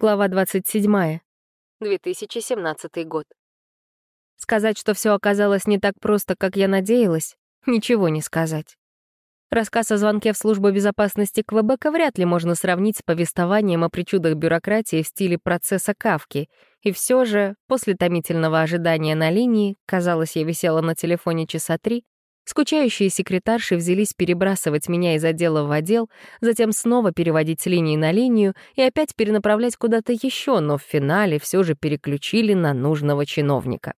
Глава 27. 2017 год. Сказать, что все оказалось не так просто, как я надеялась, ничего не сказать. Рассказ о звонке в службу безопасности Квебека вряд ли можно сравнить с повествованием о причудах бюрократии в стиле процесса Кавки, и все же, после томительного ожидания на линии, казалось, я висела на телефоне часа три, Скучающие секретарши взялись перебрасывать меня из отдела в отдел, затем снова переводить с линии на линию и опять перенаправлять куда-то еще, но в финале все же переключили на нужного чиновника.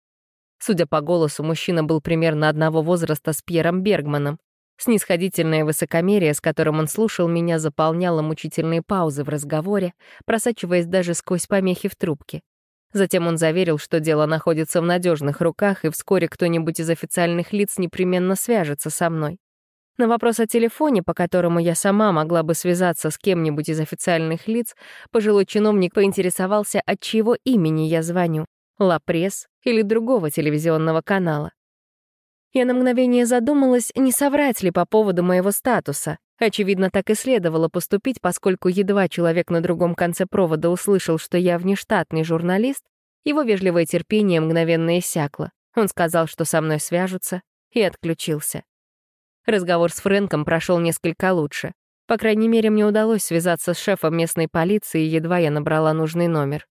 Судя по голосу, мужчина был примерно одного возраста с Пьером Бергманом. Снисходительное высокомерие, с которым он слушал меня, заполняло мучительные паузы в разговоре, просачиваясь даже сквозь помехи в трубке. Затем он заверил, что дело находится в надежных руках, и вскоре кто-нибудь из официальных лиц непременно свяжется со мной. На вопрос о телефоне, по которому я сама могла бы связаться с кем-нибудь из официальных лиц, пожилой чиновник поинтересовался, от чьего имени я звоню — «Ла Пресс» или другого телевизионного канала. Я на мгновение задумалась, не соврать ли по поводу моего статуса. Очевидно, так и следовало поступить, поскольку едва человек на другом конце провода услышал, что я внештатный журналист, его вежливое терпение мгновенно иссякло. Он сказал, что со мной свяжутся, и отключился. Разговор с Фрэнком прошел несколько лучше. По крайней мере, мне удалось связаться с шефом местной полиции, едва я набрала нужный номер.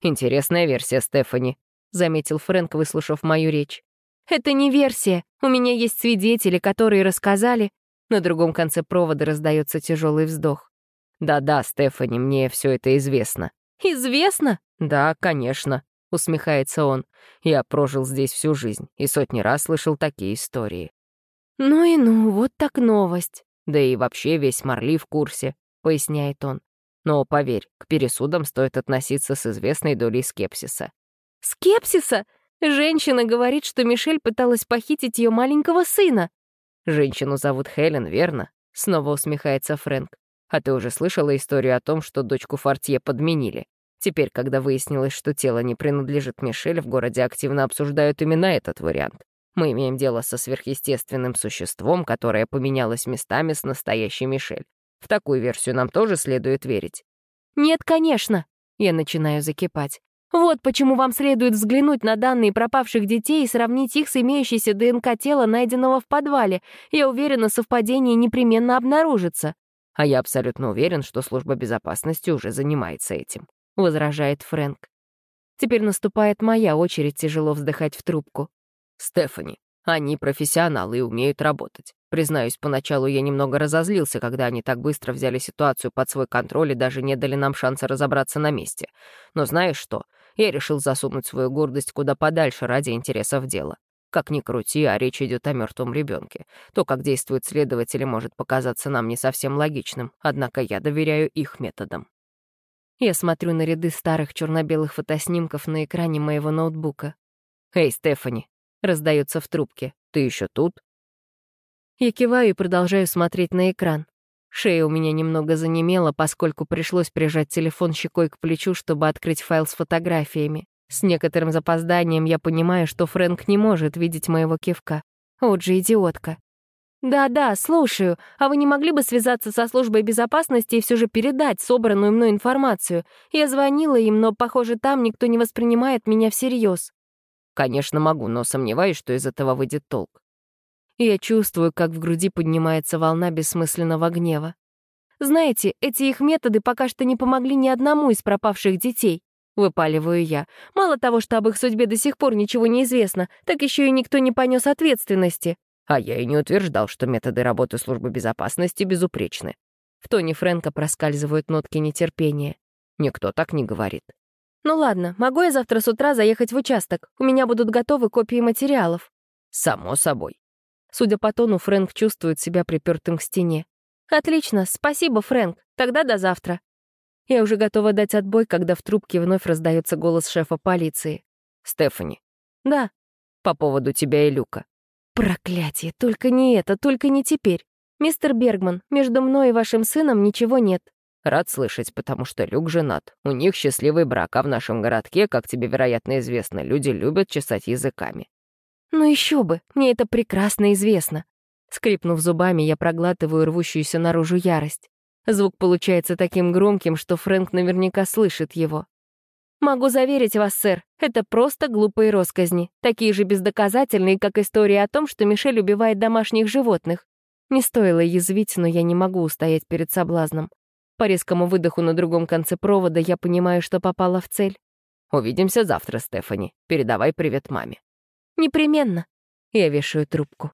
«Интересная версия, Стефани», — заметил Фрэнк, выслушав мою речь. «Это не версия. У меня есть свидетели, которые рассказали...» На другом конце провода раздается тяжелый вздох. «Да-да, Стефани, мне все это известно». «Известно?» «Да, конечно», — усмехается он. «Я прожил здесь всю жизнь и сотни раз слышал такие истории». «Ну и ну, вот так новость». «Да и вообще весь Марли в курсе», — поясняет он. «Но поверь, к пересудам стоит относиться с известной долей скепсиса». «Скепсиса? Женщина говорит, что Мишель пыталась похитить ее маленького сына. Женщину зовут Хелен, верно? Снова усмехается Фрэнк. А ты уже слышала историю о том, что дочку Фортье подменили? Теперь, когда выяснилось, что тело не принадлежит Мишель, в городе активно обсуждают именно этот вариант. Мы имеем дело со сверхъестественным существом, которое поменялось местами с настоящей Мишель. В такую версию нам тоже следует верить. «Нет, конечно!» Я начинаю закипать. Вот почему вам следует взглянуть на данные пропавших детей и сравнить их с имеющейся ДНК тела, найденного в подвале. Я уверена, совпадение непременно обнаружится. А я абсолютно уверен, что служба безопасности уже занимается этим, возражает Фрэнк. Теперь наступает моя очередь тяжело вздыхать в трубку. Стефани, они профессионалы и умеют работать. Признаюсь, поначалу я немного разозлился, когда они так быстро взяли ситуацию под свой контроль и даже не дали нам шанса разобраться на месте. Но знаешь что? Я решил засунуть свою гордость куда подальше ради интересов дела. Как ни крути, а речь идет о мертвом ребенке. То, как действуют следователи, может показаться нам не совсем логичным, однако я доверяю их методам. Я смотрю на ряды старых черно-белых фотоснимков на экране моего ноутбука. «Эй, Стефани!» — раздается в трубке. «Ты еще тут?» Я киваю и продолжаю смотреть на экран. Шея у меня немного занемела, поскольку пришлось прижать телефон щекой к плечу, чтобы открыть файл с фотографиями. С некоторым запозданием я понимаю, что Фрэнк не может видеть моего кивка. Вот же идиотка. «Да-да, слушаю. А вы не могли бы связаться со службой безопасности и все же передать собранную мной информацию? Я звонила им, но, похоже, там никто не воспринимает меня всерьез. «Конечно могу, но сомневаюсь, что из этого выйдет толк и я чувствую, как в груди поднимается волна бессмысленного гнева. Знаете, эти их методы пока что не помогли ни одному из пропавших детей. Выпаливаю я. Мало того, что об их судьбе до сих пор ничего не известно, так еще и никто не понес ответственности. А я и не утверждал, что методы работы службы безопасности безупречны. В тоне Фрэнка проскальзывают нотки нетерпения. Никто так не говорит. Ну ладно, могу я завтра с утра заехать в участок? У меня будут готовы копии материалов. Само собой. Судя по тону, Фрэнк чувствует себя припертым к стене. «Отлично, спасибо, Фрэнк. Тогда до завтра». Я уже готова дать отбой, когда в трубке вновь раздается голос шефа полиции. «Стефани». «Да». «По поводу тебя и Люка». «Проклятие, только не это, только не теперь. Мистер Бергман, между мной и вашим сыном ничего нет». «Рад слышать, потому что Люк женат. У них счастливый брак, а в нашем городке, как тебе, вероятно, известно, люди любят чесать языками. Ну еще бы, мне это прекрасно известно. Скрипнув зубами, я проглатываю рвущуюся наружу ярость. Звук получается таким громким, что Фрэнк наверняка слышит его. «Могу заверить вас, сэр, это просто глупые росказни, такие же бездоказательные, как история о том, что Мишель убивает домашних животных. Не стоило язвить, но я не могу устоять перед соблазном. По резкому выдоху на другом конце провода я понимаю, что попала в цель. «Увидимся завтра, Стефани. Передавай привет маме». «Непременно». Я вешаю трубку.